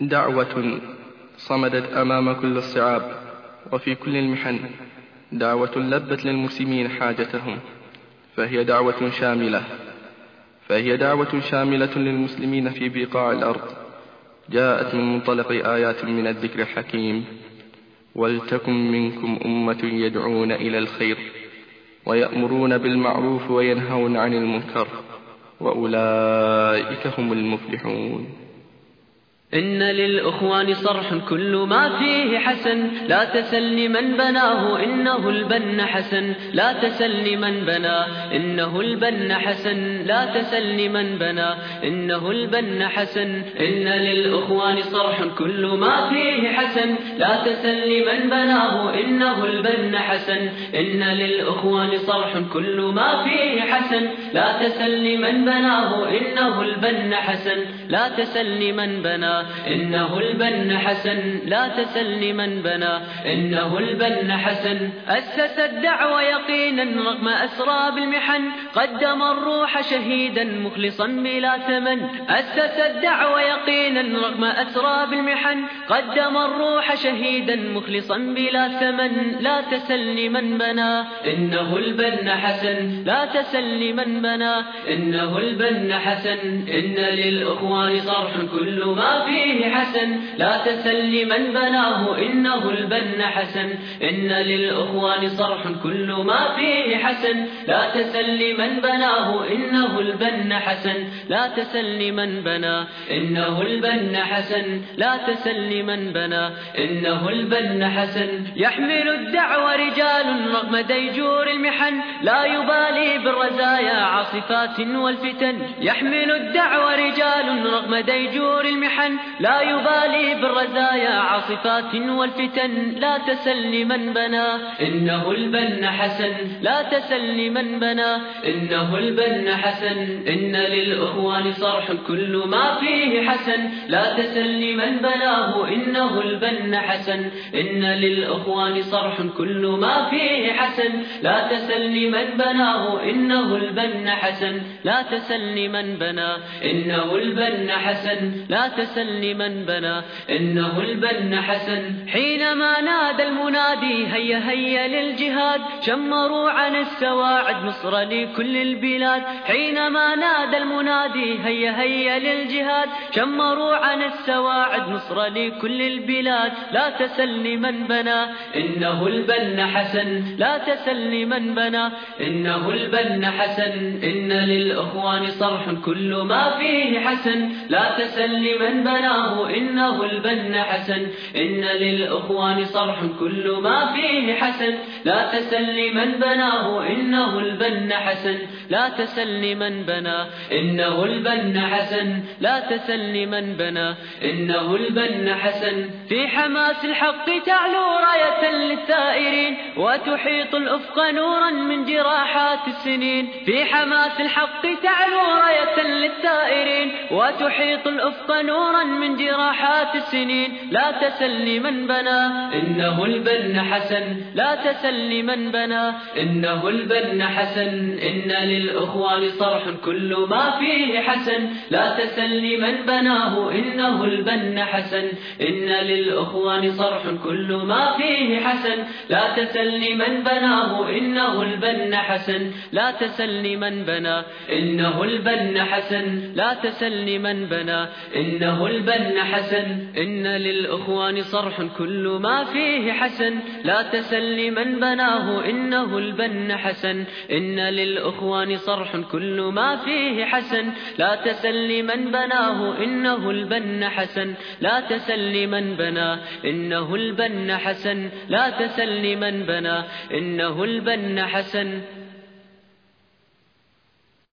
دعوة صمدت أمام كل الصعاب وفي كل المحن. دعوة لبت للمسلمين حاجتهم فهي دعوة شاملة. فهي دعوة شاملة للمسلمين في بقاع الأرض. جاءت من منطلق آيات من الذكر الحكيم ولتكن منكم أمة يدعون إلى الخير ويأمرون بالمعروف وينهون عن المنكر وأولئك هم المفلحون. إن للأخوان صرح كل ما فيه حسن. لا تسل من بناه إنه البن حسن. لا تسل من بنى إنه البن حسن. لا تسل من بنى إنه البن حسن. إن للأخوان صرح كل ما فيه حسن. لا تسل من بناه إنه البن حسن. إن للأخوان صرح كل ما فيه حسن. لا تسل من بناه إنه البن حسن. لا تسل من بناه إنه البن حسن لا تسل من بنى. إنه البن حسن أسس الدعوة يقينا رغم أسراب المحن قدم الروح شهيدا مخلصا بلا ثمن. أسس الدعوة يقينا رغم أسراب المحن قدم الروح شهيدا مخلصا بلا ثمن. لا تسل من بنى. إنه البن حسن لا تسل من بنى. إنه البن حسن إن للأخوان صرح كل ما فيه فيه حسن. لا تسل من بناه إنه البن حسن. إن للأخوان صرح كل ما فيه حسن. لا تسل من بناه إنه البن حسن. لا تسل من بنى إنه البن حسن. لا تسل من بنى إنه البن حسن. يحمل الدعوة رجال رغم ديجور المحن. لا يبالي بالرزايا عاصفات والفتن. يحمل الدعوة رجال رغم ديجور المحن. لا يبالي بالرزايا عاصفات والفتن لا تسل من بنى. إنه البن حسن لا تسل من بنى. إنه البن حسن إن للأخوان صرح كل ما فيه حسن. لا تسل من بناه إنه البن حسن. إن للأخوان صرح كل ما فيه حسن. لا تسل من بناه إنه البن حسن. لا تسل من بنى. إنه البن حسن. لا تسل من بنى. إنه البن حسن. حينما نادى المنادي هيا هيا للجهاد. شمروا عن السواعد نصر لكل البلاد. حينما نادى المنادي هيا هيا للجهاد. شمروا عن السواعد نصر لكل البلاد. لا تسل من بنى. إنه البن حسن. لا تسل من بنى. إنه البن حسن. إن للأخوان صرح كل ما فيه حسن. لا تسل من بناه إنه البن حسن. إن للأخوان صرح كل ما فيه حسن. لا تسل من بناه إنه البن حسن. لا تسل من بنى إنه البن حسن. لا تسل من بنى إنه البن حسن. في حماس الحق تعلو راية للثائرين وتحيط الأفق نورا من جراحات السنين. في حماس الحق تعلو راية للثائرين وتحيط الأفق نورا من جراحات السنين. لا تسل من بنى. إنه البن حسن. لا تسل من بنى إنه البن حسن. إن للأخوان صرح كل ما فيه حسن. لا تسل من بناه. إنه البن حسن. إن للأخوان صرح كل ما فيه حسن. لا تسل من بناه. إنه البن حسن. لا تسل من بنى إنه البن حسن. لا تسل من بنى إنه البن حسن. إن للأخوان صرح كل ما فيه حسن. لا تسل من بناه إنه البن حسن. إن للأخوان صرح كل ما فيه حسن. لا تسل من بناه إنه البن حسن. لا تسل من بنى إنه البن حسن. لا تسل من بنى إنه البن حسن.